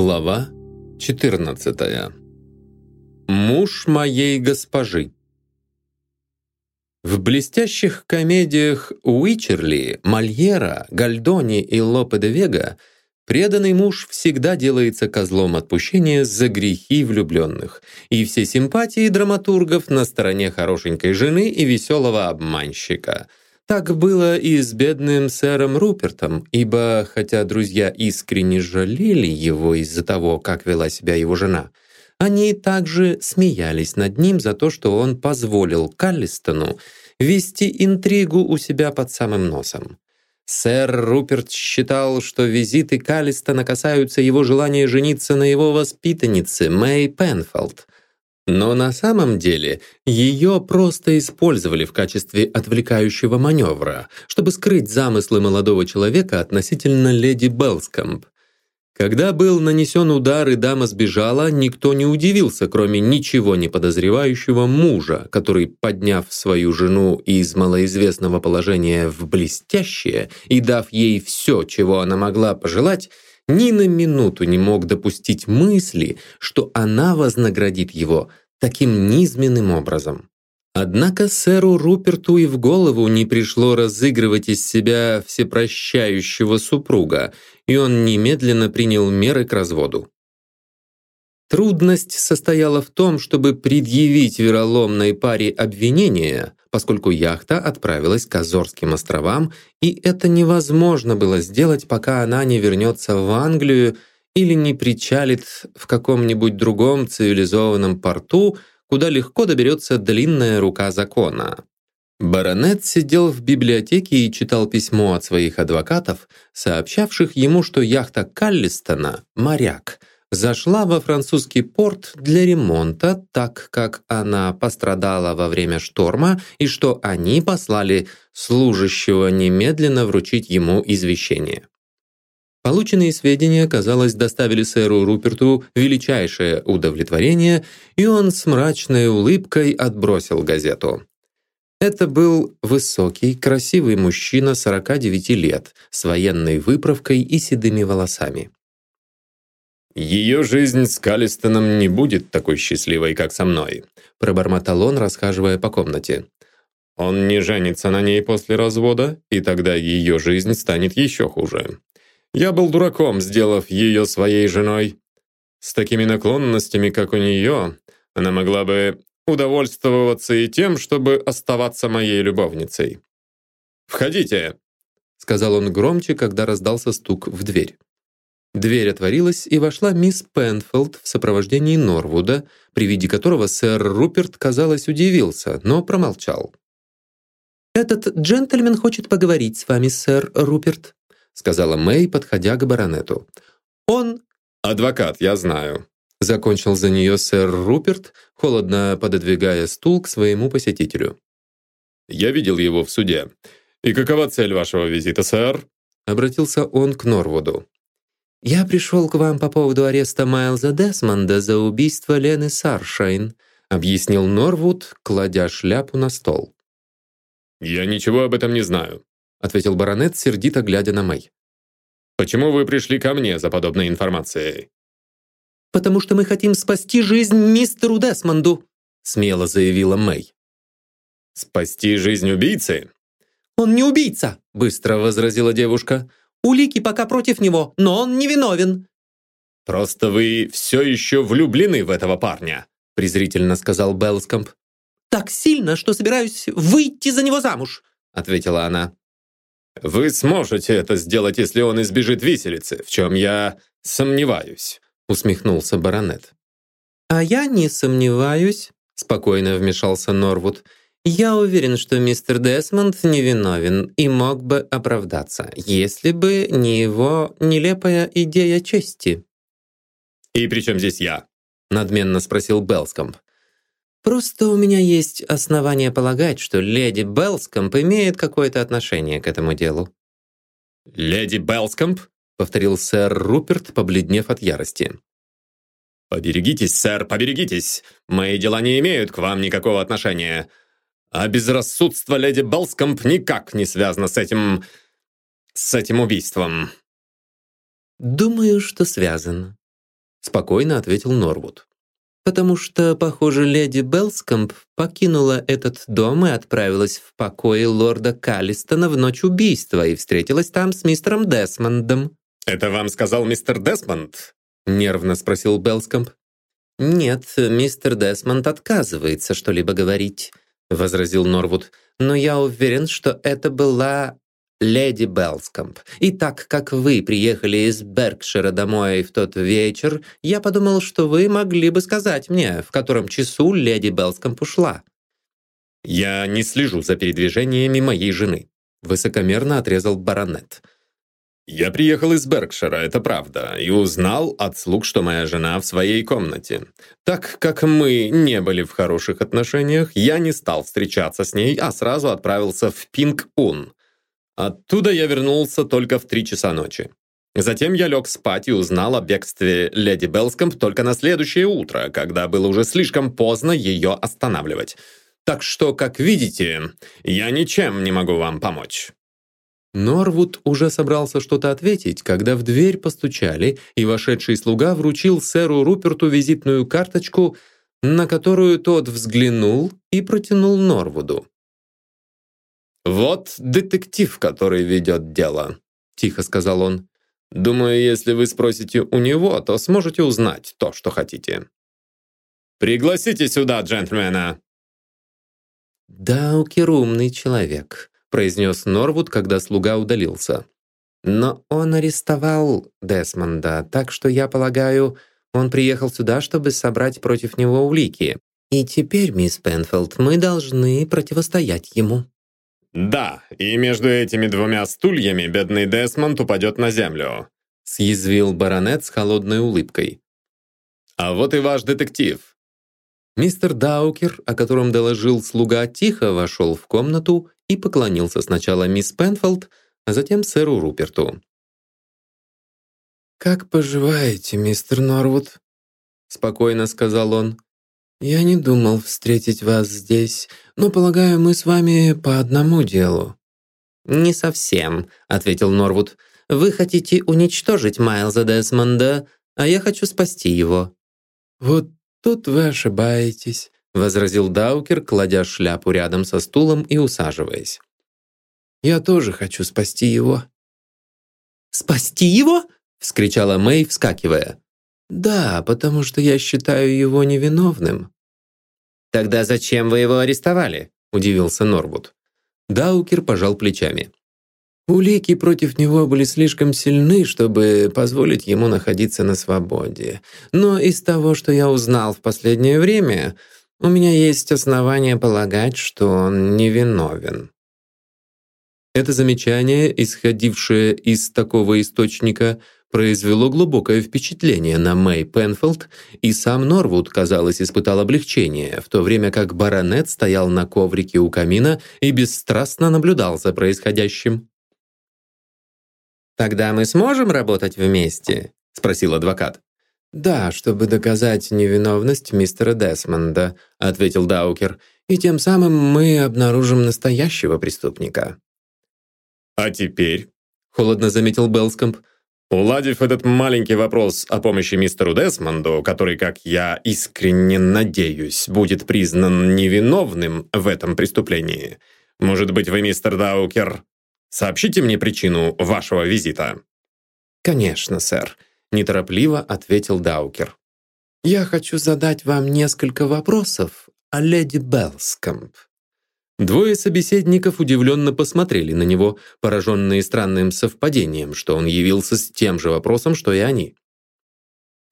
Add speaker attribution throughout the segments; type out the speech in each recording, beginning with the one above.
Speaker 1: Глава 14. Муж моей госпожи. В блестящих комедиях Уичерли, Мольера, Гальдони и Лопе де Вега преданный муж всегда делается козлом отпущения за грехи влюбленных, и все симпатии драматургов на стороне хорошенькой жены и веселого обманщика – так было и с бедным сэром Рупертом, ибо, хотя друзья искренне жалели его из-за того, как вела себя его жена, они также смеялись над ним за то, что он позволил Каллистону вести интригу у себя под самым носом. Сэр Руперт считал, что визиты Каллистона касаются его желания жениться на его воспитаннице Мэй Пенфолд — но на самом деле ее просто использовали в качестве отвлекающего маневра, чтобы скрыть замыслы молодого человека относительно леди Белскомп. Когда был нанесен удар и дама сбежала, никто не удивился, кроме ничего не подозревающего мужа, который, подняв свою жену из малоизвестного положения в блестящее и дав ей все, чего она могла пожелать, ни на минуту не мог допустить мысли, что она вознаградит его таким низменным образом. Однако сэру Руперту и в голову не пришло разыгрывать из себя всепрощающего супруга, и он немедленно принял меры к разводу. Трудность состояла в том, чтобы предъявить вероломной паре обвинения, поскольку яхта отправилась к Азорским островам, и это невозможно было сделать, пока она не вернется в Англию или не причалит в каком-нибудь другом цивилизованном порту, куда легко доберется длинная рука закона. Баронет сидел в библиотеке и читал письмо от своих адвокатов, сообщавших ему, что яхта Каллистона «Моряк» зашла во французский порт для ремонта, так как она пострадала во время шторма и что они послали служащего немедленно вручить ему извещение. Полученные сведения, казалось, доставили сэру Руперту величайшее удовлетворение, и он с мрачной улыбкой отбросил газету. Это был высокий, красивый мужчина 49 лет, с военной выправкой и седыми волосами.
Speaker 2: «Ее жизнь с Калистоном не будет такой счастливой, как со мной», пробормотал он, расхаживая по комнате. «Он не женится на ней после развода, и тогда ее жизнь станет еще хуже. Я был дураком, сделав ее своей женой. С такими наклонностями, как у нее, она могла бы удовольствоваться и тем, чтобы оставаться моей любовницей. «Входите!» — сказал он громче, когда раздался стук в дверь.
Speaker 1: Дверь отворилась, и вошла мисс Пенфилд в сопровождении Норвуда, при виде которого сэр Руперт, казалось, удивился, но промолчал. «Этот джентльмен хочет поговорить с вами, сэр Руперт», сказала Мэй, подходя к баронету. «Он...»
Speaker 2: «Адвокат, я знаю»,
Speaker 1: закончил за нее сэр Руперт, холодно пододвигая стул к своему посетителю.
Speaker 2: «Я видел его в суде. И какова цель вашего визита, сэр?»
Speaker 1: Обратился он к Норвуду. «Я пришел к вам по поводу ареста Майлза Десмонда за убийство Лены Саршайн», объяснил Норвуд, кладя шляпу на стол.
Speaker 2: «Я ничего об этом не знаю»,
Speaker 1: ответил баронет, сердито глядя на Мэй.
Speaker 2: «Почему вы пришли ко мне за подобной информацией?»
Speaker 3: «Потому что мы хотим спасти жизнь мистеру Десмонду», смело заявила Мэй.
Speaker 2: «Спасти жизнь убийцы?»
Speaker 3: «Он не убийца», быстро возразила девушка. «Улики пока против него, но он не виновен».
Speaker 2: «Просто вы все еще влюблены в этого парня», презрительно сказал Белскомп.
Speaker 3: «Так сильно, что собираюсь выйти за него замуж»,
Speaker 2: ответила она. «Вы сможете это сделать, если он избежит виселицы, в чем я сомневаюсь», усмехнулся баронет.
Speaker 3: «А я не сомневаюсь», спокойно вмешался Норвуд. «Я уверен, что мистер Десмонд невиновен и мог бы оправдаться, если бы не его нелепая идея чести».
Speaker 2: «И при чем здесь я?»
Speaker 1: надменно спросил Белскомп.
Speaker 3: Просто у меня есть основания полагать, что леди Белскомп имеет какое-то отношение к этому делу».
Speaker 2: «Леди Белскомп?»
Speaker 1: — повторил сэр Руперт, побледнев от ярости.
Speaker 2: «Поберегитесь, сэр, поберегитесь! Мои дела не имеют к вам никакого отношения. А безрассудство леди Белскомп никак не связано с этим... с этим убийством».
Speaker 3: «Думаю, что связано»,
Speaker 1: спокойно ответил Норвуд. «Потому что, похоже, леди Белскомп покинула этот дом и отправилась в покои лорда Каллистона в ночь убийства и встретилась там с мистером Десмондом».
Speaker 2: «Это вам сказал мистер Десмонд?» — нервно спросил Белскомп.
Speaker 1: «Нет, мистер Десмонд отказывается что-либо говорить», — возразил Норвуд. «Но я уверен, что это была леди Белскомп. И так как вы приехали из Беркшира домой в тот вечер, я подумал, что вы могли бы сказать мне, в котором часу леди Белскомп ушла».
Speaker 2: «Я не слежу за передвижениями моей жены», — высокомерно отрезал баронет. «Я приехал из Беркшира, это правда, и узнал от слуг, что моя жена в своей комнате. Так как мы не были в хороших отношениях, я не стал встречаться с ней, а сразу отправился в Пинг-Ун. Оттуда я вернулся только в три часа ночи. Затем я лег спать и узнал о бегстве леди Белскомп только на следующее утро, когда было уже слишком поздно ее останавливать. Так что, как видите, я ничем не могу вам помочь».
Speaker 1: Норвуд уже собрался что-то ответить, когда в дверь постучали, и вошедший слуга вручил сэру Руперту визитную карточку, на которую тот взглянул и протянул Норвуду.
Speaker 2: «Вот детектив, который ведет дело», — тихо сказал он. «Думаю, если вы спросите у него, то сможете узнать то, что хотите». «Пригласите сюда джентльмена!»
Speaker 1: «Даукер умный человек», — произнес Норвуд, когда слуга удалился. «Но он арестовал Десмонда, так что, я полагаю, он приехал сюда, чтобы собрать против него улики. И теперь, мисс Пенфилд, мы должны противостоять ему».
Speaker 2: «Да, и между этими двумя стульями бедный Десмонд упадет на землю», съязвил баронет с холодной улыбкой. «А вот и ваш детектив».
Speaker 1: Мистер Даукер, о котором доложил слуга, тихо вошел в комнату и поклонился сначала мисс Пенфолд, а затем сэру Руперту. «Как поживаете, мистер Норвуд?» — спокойно сказал он. «Я не думал встретить вас здесь, но, полагаю, мы с вами по одному делу».
Speaker 3: «Не совсем», — ответил Норвуд. «Вы хотите уничтожить Майлза Десмонда, а я хочу спасти его».
Speaker 1: «Вот тут вы ошибаетесь», — возразил Даукер, кладя шляпу рядом со стулом и усаживаясь. «Я тоже хочу спасти его».
Speaker 3: «Спасти его?» — вскричала Мэй, вскакивая.
Speaker 1: «Да, потому что я считаю его невиновным».
Speaker 3: «Тогда зачем вы его арестовали?» – удивился Норбут.
Speaker 1: Даукер пожал плечами. Улики против него были слишком сильны, чтобы позволить ему находиться на свободе. Но из того, что я узнал в последнее время, у меня есть основания полагать, что он невиновен. Это замечание, исходившее из такого источника, произвело глубокое впечатление на Мэй Пенфилд, и сам Норвуд, казалось, испытал облегчение, в то время как баронет стоял на коврике у камина и бесстрастно наблюдал за происходящим.
Speaker 3: «Тогда мы сможем работать вместе?» — спросил адвокат.
Speaker 1: «Да, чтобы доказать невиновность мистера Десмонда», — ответил Даукер, «и тем самым мы обнаружим настоящего преступника».
Speaker 2: «А теперь», — холодно заметил Белскомп, Уладив этот маленький вопрос о помощи мистеру Десмонду, который, как я искренне надеюсь, будет признан невиновным в этом преступлении, может быть, вы, мистер Даукер, сообщите мне причину вашего визита?»
Speaker 1: «Конечно, сэр», — неторопливо ответил Даукер. «Я хочу задать вам несколько вопросов о леди Белскомп». Двое собеседников удивленно посмотрели на него, пораженные странным совпадением, что он явился с тем же вопросом, что и они.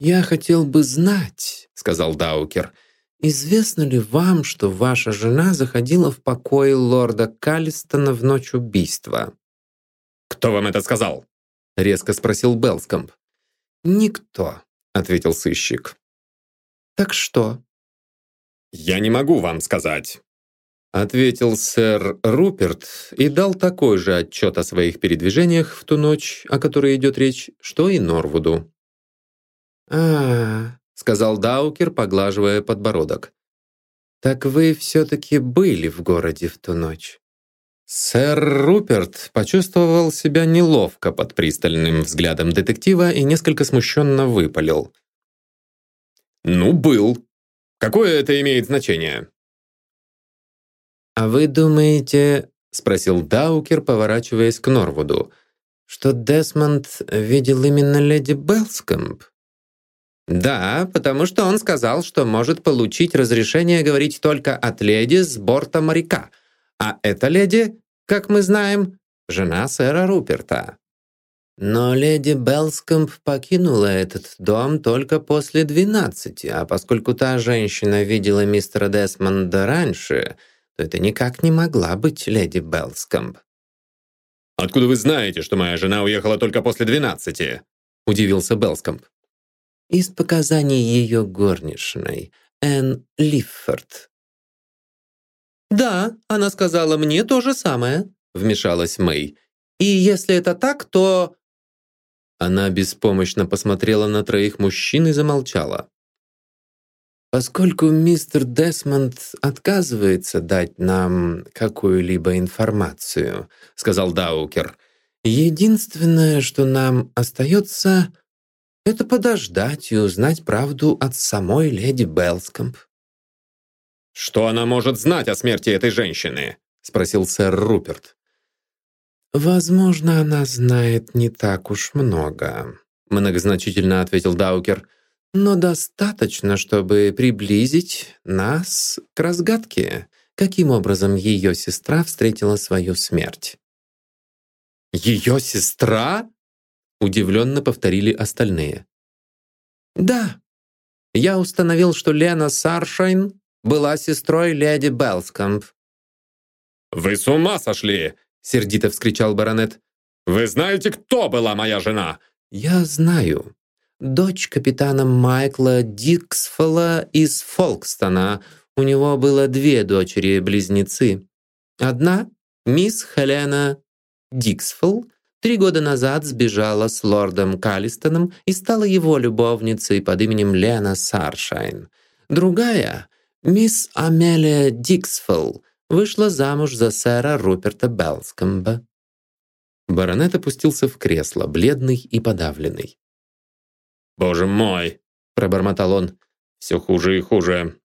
Speaker 1: «Я хотел бы знать», — сказал Даукер, «известно ли вам, что ваша жена заходила в покой лорда Каллистона в ночь убийства?»
Speaker 2: «Кто вам это сказал?» — резко спросил Белскомп.
Speaker 1: «Никто», — ответил сыщик. «Так что?»
Speaker 2: «Я не могу вам сказать
Speaker 1: ответил сэр Руперт и дал такой же отчет о своих передвижениях в ту ночь, о которой идет речь, что и Норвуду. а, сказал Даукер, поглаживая подбородок. «Так вы все-таки были в городе в ту ночь?» Сэр Руперт почувствовал себя неловко под пристальным взглядом детектива и несколько смущенно выпалил.
Speaker 2: «Ну, был. Какое это имеет значение?»
Speaker 3: «А вы думаете, — спросил Даукер, поворачиваясь к Норвуду, — что Десмонд видел именно леди Белскомп?» «Да, потому что он сказал, что может получить разрешение говорить только от леди с борта моряка. А эта леди, как мы знаем, жена сэра Руперта». Но леди Белскомп покинула этот дом только после двенадцати, а поскольку та женщина видела мистера Десмонда раньше, то это никак не могла быть леди Белскомп.
Speaker 2: «Откуда вы знаете, что моя жена уехала только после двенадцати?» – удивился Белскомп.
Speaker 3: «Из показаний ее горничной, Энн Лиффорд». «Да, она сказала мне то же самое», – вмешалась Мэй. «И если это так, то
Speaker 1: она беспомощно посмотрела на троих мужчин и замолчала.
Speaker 3: «Поскольку мистер Десмонд отказывается дать нам какую-либо информацию», сказал Даукер, «единственное, что нам остается, это подождать и узнать правду от самой леди Белскомп».
Speaker 2: «Что она может знать о смерти этой женщины?» спросил сэр Руперт.
Speaker 3: «Возможно, она знает не так уж много», — многозначительно ответил Даукер. «Но достаточно, чтобы приблизить нас к разгадке, каким образом ее сестра встретила свою смерть».
Speaker 2: «Ее сестра?» — удивленно повторили остальные.
Speaker 3: «Да. Я установил, что Лена Саршайн была сестрой леди Белскомп».
Speaker 2: «Вы с ума сошли!»
Speaker 1: сердито вскричал баронет.
Speaker 2: «Вы знаете, кто была моя жена?»
Speaker 3: «Я знаю. Дочь капитана Майкла Диксфола из Фолкстона. У него было две дочери-близнецы. Одна, мисс Хелена Диксфол, три года назад сбежала с лордом Калистоном и стала его любовницей под именем Лена Саршайн. Другая, мисс Амелия Диксфол, вышла замуж за сэра Руперта Белскомба.
Speaker 1: Баронет опустился в кресло, бледный и подавленный.
Speaker 2: «Боже мой!» – пробормотал он. «Все хуже и хуже.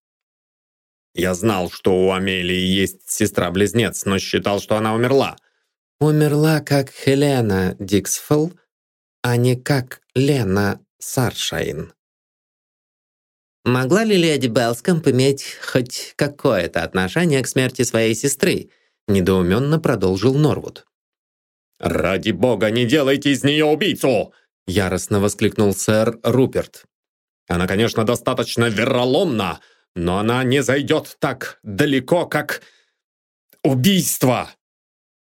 Speaker 2: Я знал, что у Амелии есть сестра-близнец, но считал, что она умерла».
Speaker 3: «Умерла как Хелена Диксфелл, а не как Лена Саршайн», Могла ли леди Белскомп иметь хоть какое-то отношение к смерти своей сестры? Недоуменно продолжил Норвуд.
Speaker 2: «Ради бога, не делайте из нее убийцу!» Яростно воскликнул сэр Руперт. «Она, конечно, достаточно вероломна, но она не зайдет так далеко, как убийство!»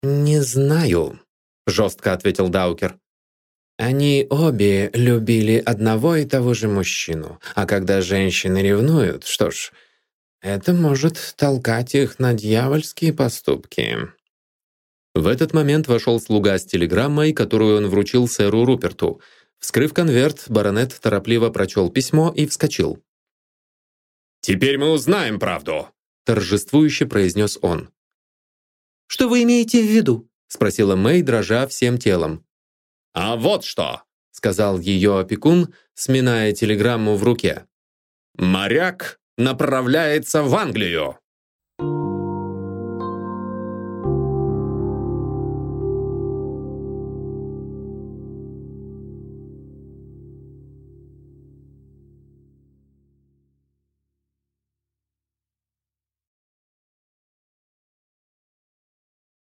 Speaker 3: «Не знаю», — жестко ответил Даукер. Они обе любили одного и того же мужчину, а когда женщины ревнуют, что ж, это может толкать их на дьявольские поступки.
Speaker 1: В этот момент вошел слуга с телеграммой, которую он вручил сэру Руперту. Вскрыв конверт, баронет торопливо прочел письмо и вскочил.
Speaker 2: «Теперь мы узнаем правду», —
Speaker 1: торжествующе произнес он.
Speaker 3: «Что вы имеете в виду?»
Speaker 1: — спросила Мэй, дрожа всем телом.
Speaker 2: «А вот что!» — сказал ее опекун, сминая телеграмму в руке. «Моряк направляется в Англию!»